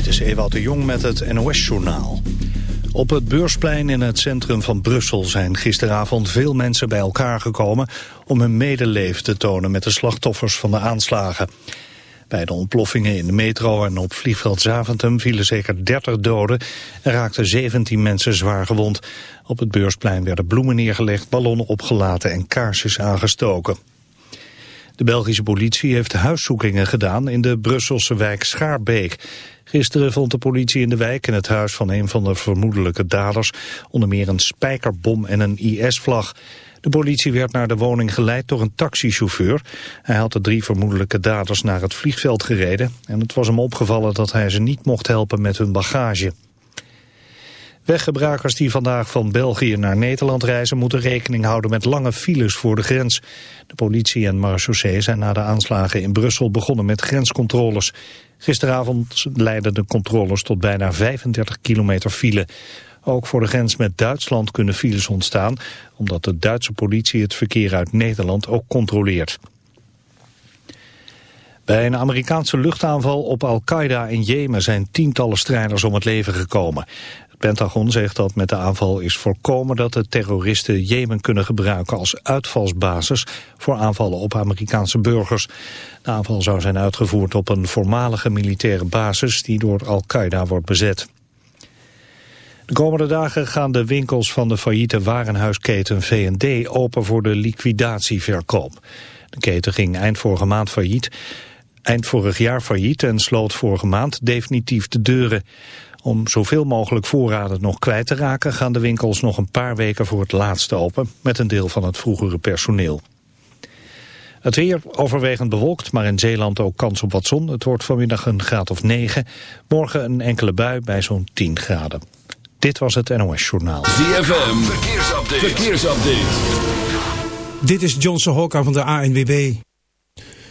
Dit is Ewout de Jong met het NOS-journaal. Op het beursplein in het centrum van Brussel zijn gisteravond veel mensen bij elkaar gekomen om hun medeleven te tonen met de slachtoffers van de aanslagen. Bij de ontploffingen in de metro en op vliegveld Zaventem vielen zeker 30 doden en raakten 17 mensen zwaar gewond. Op het beursplein werden bloemen neergelegd, ballonnen opgelaten en kaarsjes aangestoken. De Belgische politie heeft huiszoekingen gedaan in de Brusselse wijk Schaarbeek. Gisteren vond de politie in de wijk in het huis van een van de vermoedelijke daders onder meer een spijkerbom en een IS-vlag. De politie werd naar de woning geleid door een taxichauffeur. Hij had de drie vermoedelijke daders naar het vliegveld gereden en het was hem opgevallen dat hij ze niet mocht helpen met hun bagage. Weggebruikers die vandaag van België naar Nederland reizen... moeten rekening houden met lange files voor de grens. De politie en marechaussee zijn na de aanslagen in Brussel begonnen met grenscontroles. Gisteravond leidden de controles tot bijna 35 kilometer file. Ook voor de grens met Duitsland kunnen files ontstaan... omdat de Duitse politie het verkeer uit Nederland ook controleert. Bij een Amerikaanse luchtaanval op Al-Qaeda in Jemen zijn tientallen strijders om het leven gekomen. Pentagon zegt dat met de aanval is voorkomen dat de terroristen Jemen kunnen gebruiken als uitvalsbasis voor aanvallen op Amerikaanse burgers. De aanval zou zijn uitgevoerd op een voormalige militaire basis die door Al-Qaeda wordt bezet. De komende dagen gaan de winkels van de failliete warenhuisketen V&D open voor de liquidatieverkoop. De keten ging eind vorige maand failliet, eind vorig jaar failliet en sloot vorige maand definitief de deuren. Om zoveel mogelijk voorraden nog kwijt te raken gaan de winkels nog een paar weken voor het laatste open met een deel van het vroegere personeel. Het weer overwegend bewolkt, maar in Zeeland ook kans op wat zon. Het wordt vanmiddag een graad of 9. Morgen een enkele bui bij zo'n 10 graden. Dit was het NOS Journaal. ZFM, verkeersupdate. verkeersupdate. Dit is Johnson Hokka van de ANWB.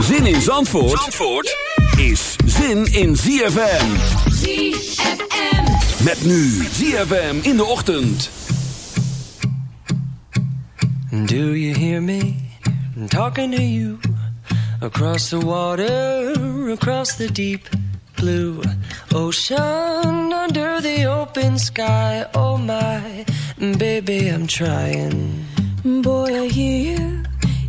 Zin in Zandvoort, Zandvoort is zin in ZFM. ZFM. Met nu ZFM in de ochtend. Do you hear me talking to you? Across the water, across the deep blue ocean, under the open sky. Oh my, baby, I'm trying. Boy, I hear you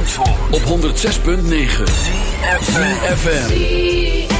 Zandvoort, op 106.9 FM.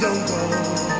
the world.